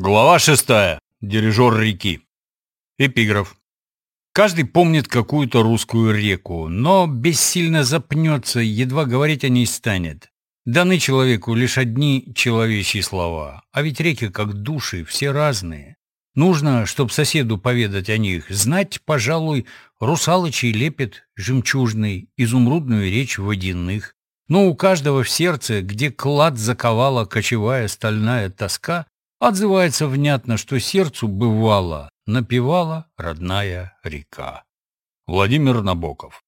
Глава шестая. Дирижер реки. Эпиграф. Каждый помнит какую-то русскую реку, но бессильно запнется, едва говорить о ней станет. Даны человеку лишь одни человечьи слова, а ведь реки, как души, все разные. Нужно, чтоб соседу поведать о них, знать, пожалуй, русалочий лепет жемчужный, изумрудную речь водяных. Но у каждого в сердце, где клад заковала кочевая стальная тоска, Отзывается внятно, что сердцу бывало, напевала родная река. Владимир Набоков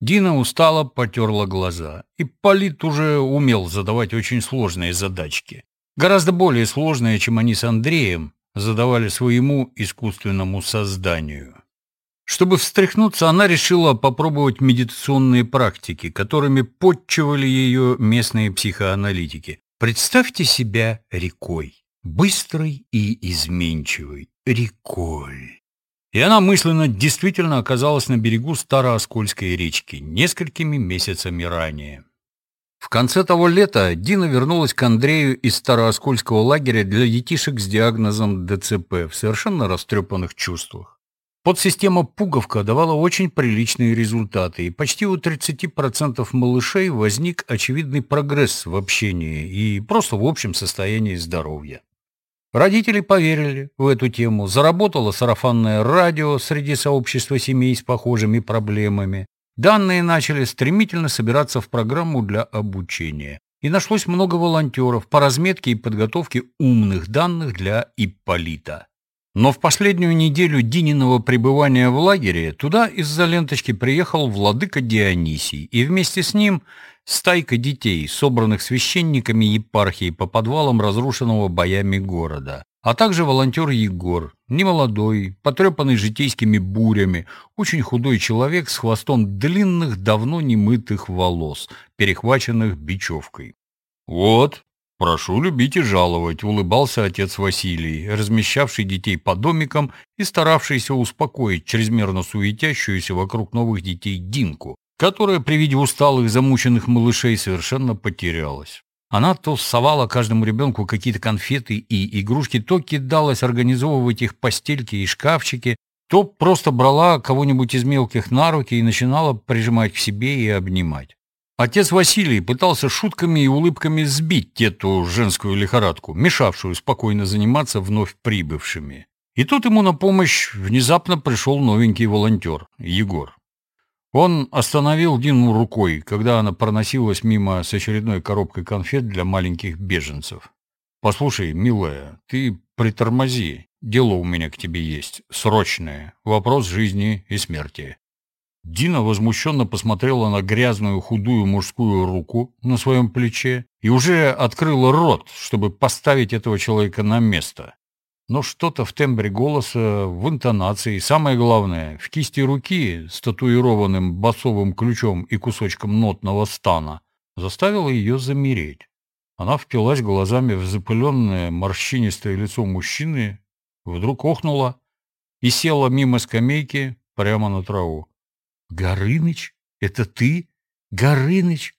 Дина устало потерла глаза. И Полит уже умел задавать очень сложные задачки. Гораздо более сложные, чем они с Андреем задавали своему искусственному созданию. Чтобы встряхнуться, она решила попробовать медитационные практики, которыми подчивали ее местные психоаналитики. Представьте себя рекой, быстрой и изменчивой, рекой. И она мысленно действительно оказалась на берегу Старооскольской речки несколькими месяцами ранее. В конце того лета Дина вернулась к Андрею из Старооскольского лагеря для детишек с диагнозом ДЦП в совершенно растрепанных чувствах. Подсистема «Пуговка» давала очень приличные результаты, и почти у 30% малышей возник очевидный прогресс в общении и просто в общем состоянии здоровья. Родители поверили в эту тему, заработало сарафанное радио среди сообщества семей с похожими проблемами. Данные начали стремительно собираться в программу для обучения. И нашлось много волонтеров по разметке и подготовке умных данных для Ипполита. Но в последнюю неделю Дининого пребывания в лагере туда из-за ленточки приехал владыка Дионисий, и вместе с ним стайка детей, собранных священниками епархии по подвалам разрушенного боями города, а также волонтер Егор, немолодой, потрепанный житейскими бурями, очень худой человек с хвостом длинных, давно немытых волос, перехваченных бечевкой. «Вот, «Прошу любить и жаловать», — улыбался отец Василий, размещавший детей по домикам и старавшийся успокоить чрезмерно суетящуюся вокруг новых детей Динку, которая при виде усталых, замученных малышей совершенно потерялась. Она то совала каждому ребенку какие-то конфеты и игрушки, то кидалась организовывать их постельки и шкафчики, то просто брала кого-нибудь из мелких на руки и начинала прижимать к себе и обнимать. Отец Василий пытался шутками и улыбками сбить эту женскую лихорадку, мешавшую спокойно заниматься вновь прибывшими. И тут ему на помощь внезапно пришел новенький волонтер, Егор. Он остановил Дину рукой, когда она проносилась мимо с очередной коробкой конфет для маленьких беженцев. «Послушай, милая, ты притормози. Дело у меня к тебе есть. Срочное. Вопрос жизни и смерти. Дина возмущенно посмотрела на грязную худую мужскую руку на своем плече и уже открыла рот, чтобы поставить этого человека на место. Но что-то в тембре голоса, в интонации, самое главное, в кисти руки с татуированным басовым ключом и кусочком нотного стана, заставило ее замереть. Она впилась глазами в запыленное морщинистое лицо мужчины, вдруг охнула и села мимо скамейки прямо на траву. «Горыныч? Это ты? Горыныч?»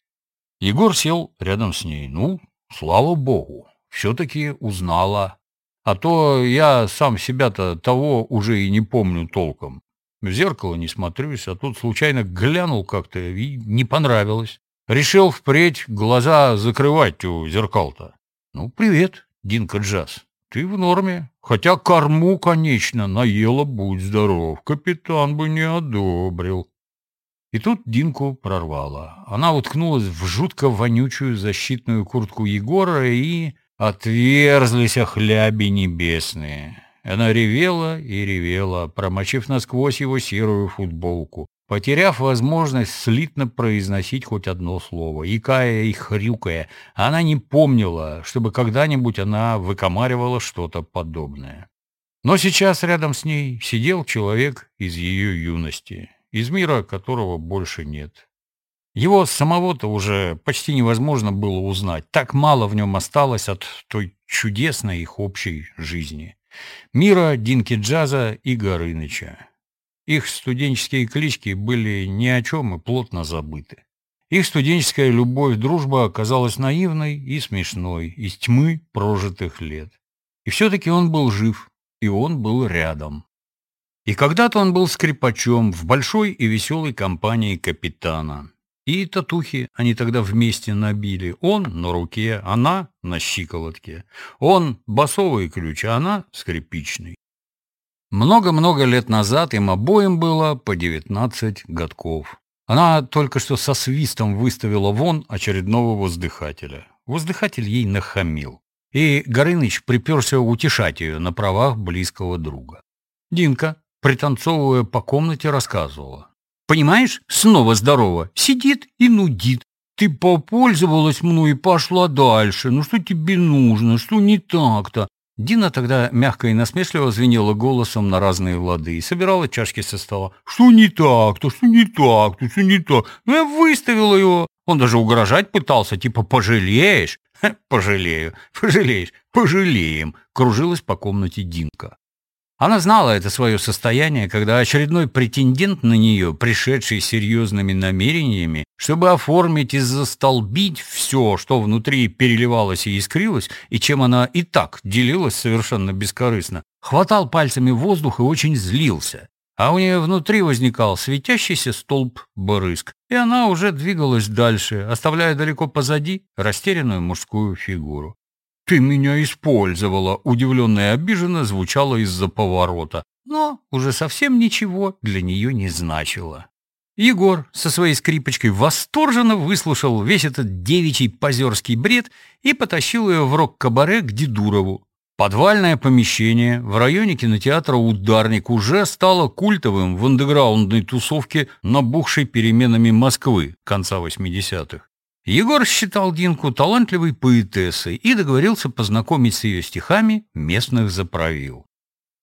Егор сел рядом с ней. «Ну, слава богу, все-таки узнала. А то я сам себя-то того уже и не помню толком. В зеркало не смотрюсь, а тут случайно глянул как-то и не понравилось. Решил впредь глаза закрывать у зеркал-то. Ну, привет, Динка Джаз. Ты в норме. Хотя корму, конечно, наела, будь здоров. Капитан бы не одобрил. И тут Динку прорвало. Она уткнулась в жутко вонючую защитную куртку Егора и... Отверзлись охляби небесные. Она ревела и ревела, промочив насквозь его серую футболку, потеряв возможность слитно произносить хоть одно слово. Икая и хрюкая, она не помнила, чтобы когда-нибудь она выкомаривала что-то подобное. Но сейчас рядом с ней сидел человек из ее юности, из мира которого больше нет. Его самого-то уже почти невозможно было узнать. Так мало в нем осталось от той чудесной их общей жизни. Мира, Динки Джаза и Горыныча. Их студенческие клички были ни о чем и плотно забыты. Их студенческая любовь, дружба оказалась наивной и смешной, из тьмы прожитых лет. И все-таки он был жив, и он был рядом. И когда-то он был скрипачом в большой и веселой компании капитана. И татухи они тогда вместе набили. Он на руке, она на щиколотке. Он басовый ключ, а она скрипичный. Много-много лет назад им обоим было по 19 годков. Она только что со свистом выставила вон очередного воздыхателя. Воздыхатель ей нахамил. И Горыныч приперся утешать ее на правах близкого друга. Динка, пританцовывая по комнате, рассказывала. «Понимаешь, снова здорово, сидит и нудит. Ты попользовалась мной и пошла дальше. Ну что тебе нужно, что не так-то? Дина тогда мягко и насмешливо звенела голосом на разные лады и собирала чашки со стола. «Что не так-то? Что не так-то? Что не так?» Ну, я выставила его. Он даже угрожать пытался, типа «пожалеешь?» «Пожалею, пожалеешь, пожалеем», — кружилась по комнате Динка. Она знала это свое состояние, когда очередной претендент на нее, пришедший с серьезными намерениями, чтобы оформить и застолбить все, что внутри переливалось и искрилось, и чем она и так делилась совершенно бескорыстно, хватал пальцами воздух и очень злился. А у нее внутри возникал светящийся столб брызг, и она уже двигалась дальше, оставляя далеко позади растерянную мужскую фигуру. «Ты меня использовала!» — удивленно и обиженно звучало из-за поворота, но уже совсем ничего для нее не значило. Егор со своей скрипочкой восторженно выслушал весь этот девичий позерский бред и потащил ее в рок-кабаре к Дедурову. Подвальное помещение в районе кинотеатра «Ударник» уже стало культовым в андеграундной тусовке, набухшей переменами Москвы конца 80-х. Егор считал Динку талантливой поэтессой и договорился познакомить с ее стихами местных заправил.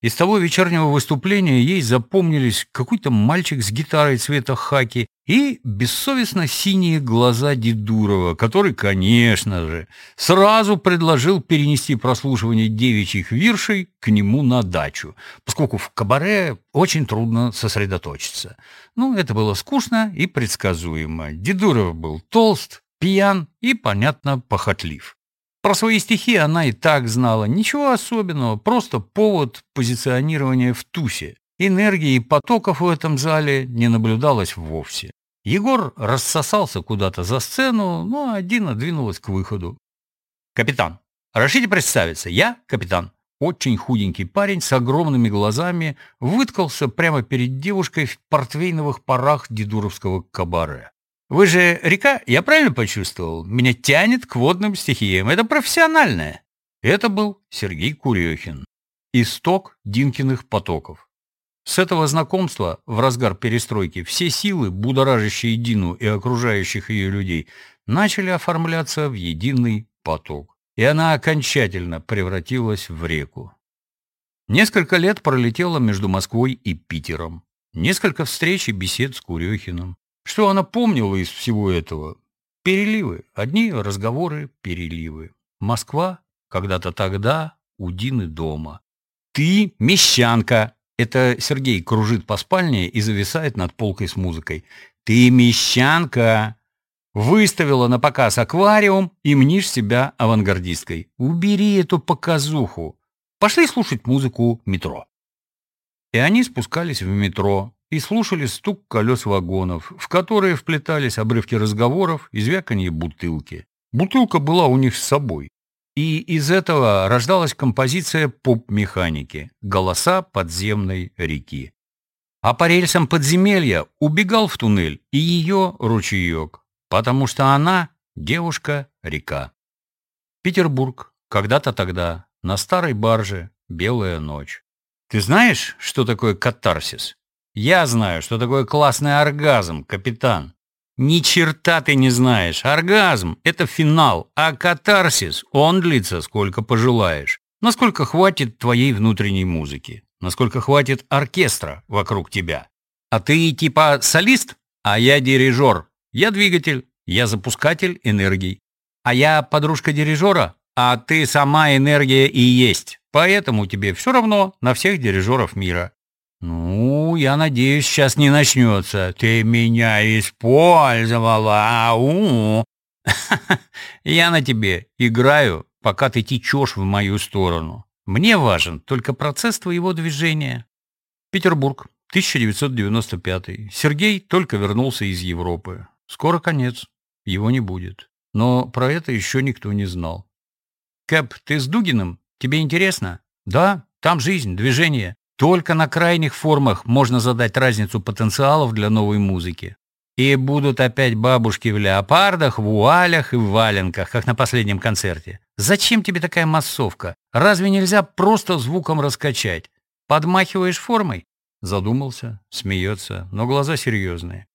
Из того вечернего выступления ей запомнились какой-то мальчик с гитарой цвета хаки и бессовестно синие глаза Дедурова, который, конечно же, сразу предложил перенести прослушивание девичьих виршей к нему на дачу, поскольку в кабаре очень трудно сосредоточиться. Ну, это было скучно и предсказуемо. Дедуров был толст, пьян и, понятно, похотлив. Про свои стихи она и так знала. Ничего особенного, просто повод позиционирования в тусе. Энергии и потоков в этом зале не наблюдалось вовсе. Егор рассосался куда-то за сцену, ну а Дина двинулась к выходу. «Капитан, разрешите представиться, я капитан». Очень худенький парень с огромными глазами выткался прямо перед девушкой в портвейновых парах дедуровского кабаре. Вы же река, я правильно почувствовал? Меня тянет к водным стихиям. Это профессиональное. Это был Сергей Курехин. Исток Динкиных потоков. С этого знакомства в разгар перестройки все силы, будоражащие Дину и окружающих ее людей, начали оформляться в единый поток. И она окончательно превратилась в реку. Несколько лет пролетело между Москвой и Питером. Несколько встреч и бесед с Курехиным. Что она помнила из всего этого? Переливы. Одни разговоры, переливы. Москва, когда-то тогда, у Дины дома. «Ты мещанка!» Это Сергей кружит по спальне и зависает над полкой с музыкой. «Ты мещанка!» Выставила на показ аквариум и мнишь себя авангардисткой. Убери эту показуху. Пошли слушать музыку метро. И они спускались в метро, и слушали стук колес вагонов, в которые вплетались обрывки разговоров и звяканье бутылки. Бутылка была у них с собой. И из этого рождалась композиция поп-механики «Голоса подземной реки». А по рельсам подземелья убегал в туннель и ее ручеек, потому что она — девушка-река. Петербург, когда-то тогда, на старой барже, белая ночь. Ты знаешь, что такое катарсис? Я знаю, что такое классный оргазм, капитан. Ни черта ты не знаешь. Оргазм — это финал, а катарсис, он длится сколько пожелаешь. Насколько хватит твоей внутренней музыки. Насколько хватит оркестра вокруг тебя. А ты типа солист, а я дирижер. Я двигатель, я запускатель энергий. А я подружка дирижера, а ты сама энергия и есть. Поэтому тебе все равно на всех дирижеров мира. «Ну, я надеюсь, сейчас не начнется. Ты меня использовала, ау!» «Я на тебе играю, пока ты течешь в мою сторону. Мне важен только процесс твоего движения. Петербург, 1995. Сергей только вернулся из Европы. Скоро конец. Его не будет. Но про это еще никто не знал. Кэп, ты с Дугиным? Тебе интересно? Да, там жизнь, движение. Только на крайних формах можно задать разницу потенциалов для новой музыки. И будут опять бабушки в леопардах, в вуалях и в валенках, как на последнем концерте. Зачем тебе такая массовка? Разве нельзя просто звуком раскачать? Подмахиваешь формой? Задумался, смеется, но глаза серьезные.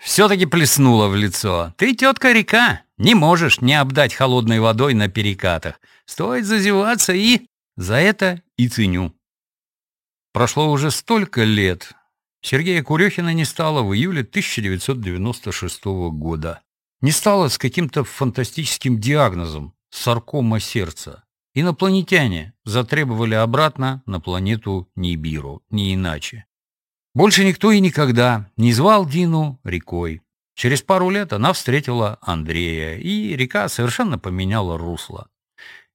Все-таки плеснула в лицо. Ты, тетка река, не можешь не обдать холодной водой на перекатах. Стоит зазеваться и... За это и ценю. Прошло уже столько лет. Сергея Курехина не стало в июле 1996 года. Не стало с каким-то фантастическим диагнозом – саркома сердца. Инопланетяне затребовали обратно на планету Нибиру, не иначе. Больше никто и никогда не звал Дину рекой. Через пару лет она встретила Андрея, и река совершенно поменяла русло.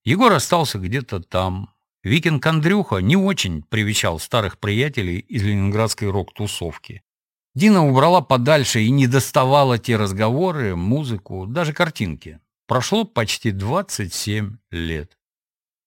Егор остался где-то там. Викинг Андрюха не очень привечал старых приятелей из ленинградской рок-тусовки. Дина убрала подальше и не доставала те разговоры, музыку, даже картинки. Прошло почти 27 лет.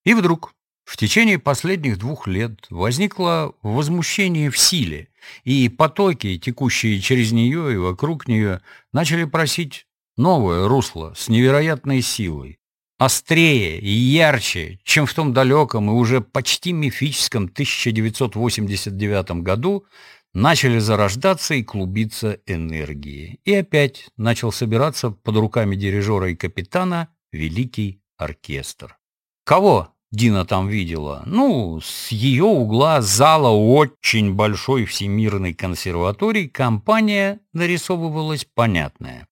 И вдруг в течение последних двух лет возникло возмущение в силе, и потоки, текущие через нее и вокруг нее, начали просить новое русло с невероятной силой, острее и ярче, чем в том далеком и уже почти мифическом 1989 году начали зарождаться и клубиться энергии. И опять начал собираться под руками дирижера и капитана великий оркестр. Кого Дина там видела. Ну, с ее угла зала очень большой всемирной консерватории компания нарисовывалась понятная.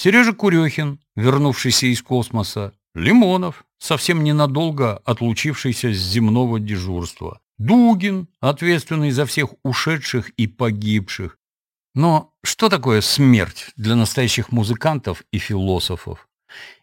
Сережа Курехин, вернувшийся из космоса, Лимонов, совсем ненадолго отлучившийся с земного дежурства, Дугин, ответственный за всех ушедших и погибших. Но что такое смерть для настоящих музыкантов и философов?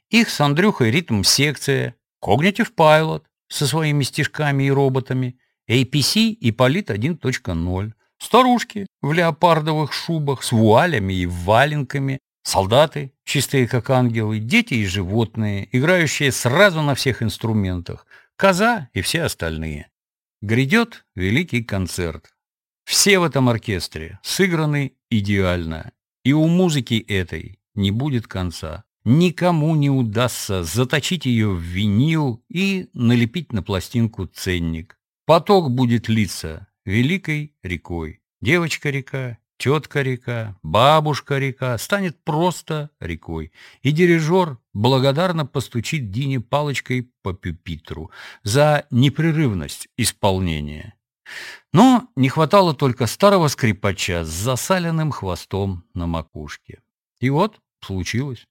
Их с Андрюхой ритм-секция, Cognitive Pilot со своими стишками и роботами, APC и Полит 1.0, старушки в леопардовых шубах с вуалями и валенками, солдаты, чистые как ангелы, дети и животные, играющие сразу на всех инструментах, коза и все остальные. Грядет великий концерт. Все в этом оркестре сыграны идеально, и у музыки этой не будет конца никому не удастся заточить ее в винил и налепить на пластинку ценник. Поток будет литься великой рекой. Девочка-река, тетка-река, бабушка-река станет просто рекой. И дирижер благодарно постучит Дине палочкой по пюпитру за непрерывность исполнения. Но не хватало только старого скрипача с засаленным хвостом на макушке. И вот случилось.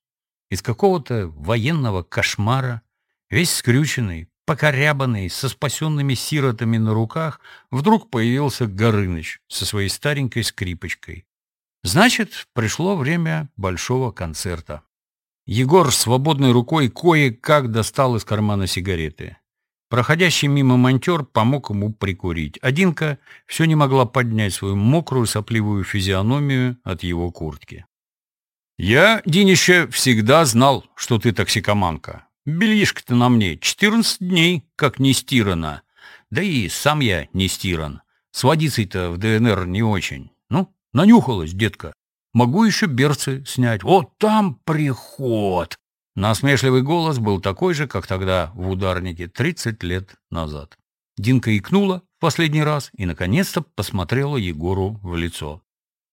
Из какого-то военного кошмара, весь скрюченный, покорябанный, со спасенными сиротами на руках, вдруг появился Горыныч со своей старенькой скрипочкой. Значит, пришло время большого концерта. Егор свободной рукой кое-как достал из кармана сигареты. Проходящий мимо монтер помог ему прикурить. Одинка все не могла поднять свою мокрую сопливую физиономию от его куртки. «Я, Динище, всегда знал, что ты токсикоманка. Бельишко-то на мне 14 дней, как не стирано. Да и сам я не стиран. С водицей-то в ДНР не очень. Ну, нанюхалась, детка. Могу еще берцы снять. Вот там приход!» Насмешливый голос был такой же, как тогда в ударнике 30 лет назад. Динка икнула в последний раз и, наконец-то, посмотрела Егору в лицо.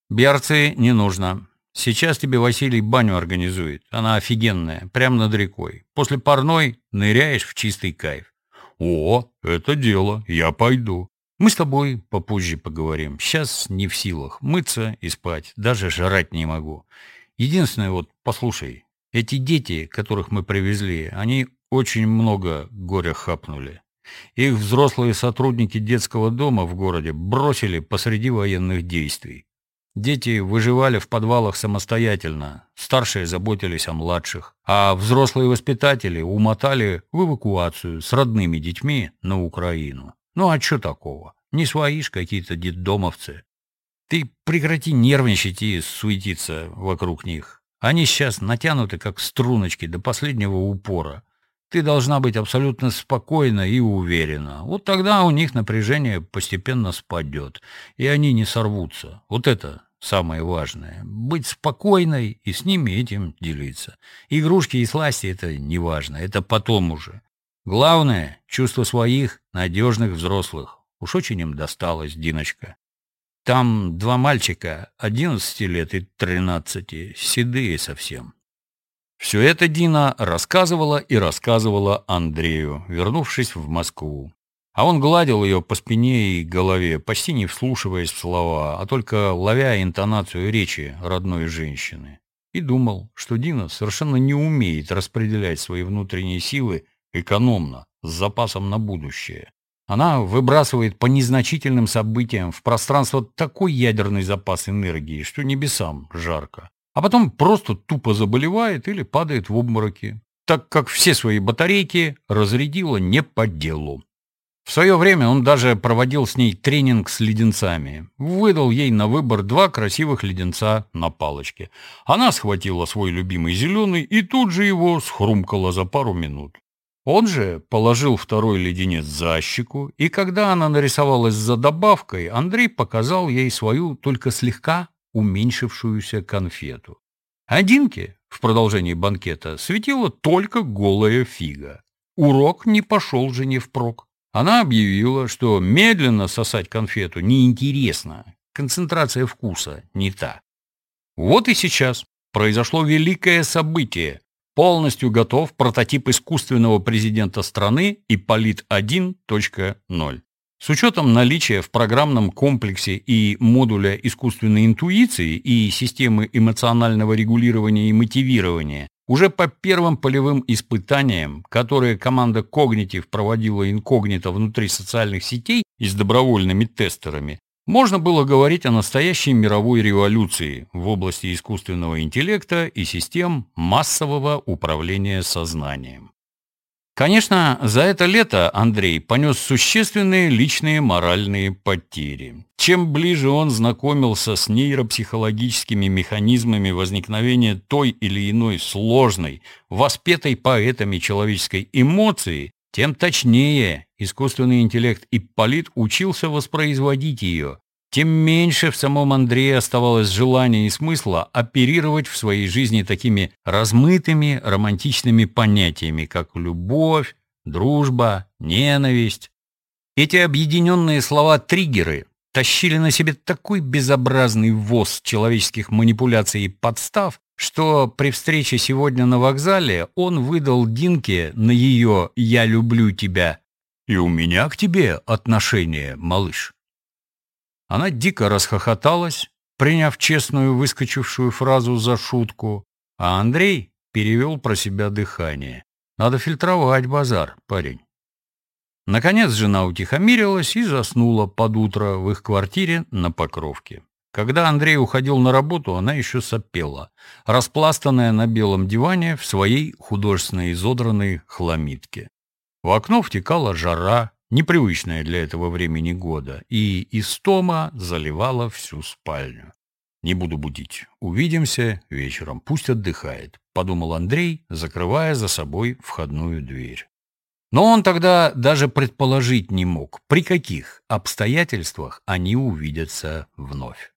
«Берцы не нужно. Сейчас тебе Василий баню организует. Она офигенная, прямо над рекой. После парной ныряешь в чистый кайф. О, это дело, я пойду. Мы с тобой попозже поговорим. Сейчас не в силах мыться и спать, даже жрать не могу. Единственное вот, послушай, эти дети, которых мы привезли, они очень много горя хапнули. Их взрослые сотрудники детского дома в городе бросили посреди военных действий. Дети выживали в подвалах самостоятельно, старшие заботились о младших, а взрослые воспитатели умотали в эвакуацию с родными детьми на Украину. Ну а что такого? Не свои ж какие-то детдомовцы. Ты прекрати нервничать и суетиться вокруг них. Они сейчас натянуты, как струночки, до последнего упора. Ты должна быть абсолютно спокойна и уверена. Вот тогда у них напряжение постепенно спадет, и они не сорвутся. Вот это самое важное. Быть спокойной и с ними этим делиться. Игрушки и сласти — это не важно, это потом уже. Главное — чувство своих, надежных взрослых. Уж очень им досталось, Диночка. Там два мальчика, 11 лет и 13, седые совсем. Все это Дина рассказывала и рассказывала Андрею, вернувшись в Москву. А он гладил ее по спине и голове, почти не вслушиваясь в слова, а только ловя интонацию речи родной женщины. И думал, что Дина совершенно не умеет распределять свои внутренние силы экономно, с запасом на будущее. Она выбрасывает по незначительным событиям в пространство такой ядерный запас энергии, что небесам жарко а потом просто тупо заболевает или падает в обмороки, так как все свои батарейки разрядила не по делу. В свое время он даже проводил с ней тренинг с леденцами. Выдал ей на выбор два красивых леденца на палочке. Она схватила свой любимый зеленый и тут же его схрумкала за пару минут. Он же положил второй леденец за щеку, и когда она нарисовалась за добавкой, Андрей показал ей свою только слегка уменьшившуюся конфету. Одинке в продолжении банкета светила только голая фига. Урок не пошел жене впрок. Она объявила, что медленно сосать конфету неинтересно, концентрация вкуса не та. Вот и сейчас произошло великое событие. Полностью готов прототип искусственного президента страны Ипполит 1.0. С учетом наличия в программном комплексе и модуля искусственной интуиции и системы эмоционального регулирования и мотивирования, уже по первым полевым испытаниям, которые команда Cognitive проводила инкогнито внутри социальных сетей и с добровольными тестерами, можно было говорить о настоящей мировой революции в области искусственного интеллекта и систем массового управления сознанием. Конечно, за это лето Андрей понес существенные личные моральные потери. Чем ближе он знакомился с нейропсихологическими механизмами возникновения той или иной сложной, воспетой поэтами человеческой эмоции, тем точнее искусственный интеллект Ипполит учился воспроизводить ее, тем меньше в самом Андрее оставалось желания и смысла оперировать в своей жизни такими размытыми романтичными понятиями, как любовь, дружба, ненависть. Эти объединенные слова-триггеры тащили на себе такой безобразный ввоз человеческих манипуляций и подстав, что при встрече сегодня на вокзале он выдал Динке на ее «я люблю тебя» и «у меня к тебе отношение, малыш». Она дико расхохоталась, приняв честную выскочившую фразу за шутку, а Андрей перевел про себя дыхание. Надо фильтровать базар, парень. Наконец жена утихомирилась и заснула под утро в их квартире на Покровке. Когда Андрей уходил на работу, она еще сопела, распластанная на белом диване в своей художественно изодранной хламидке. В окно втекала жара, непривычная для этого времени года, и истома заливала всю спальню. «Не буду будить. Увидимся вечером. Пусть отдыхает», — подумал Андрей, закрывая за собой входную дверь. Но он тогда даже предположить не мог, при каких обстоятельствах они увидятся вновь.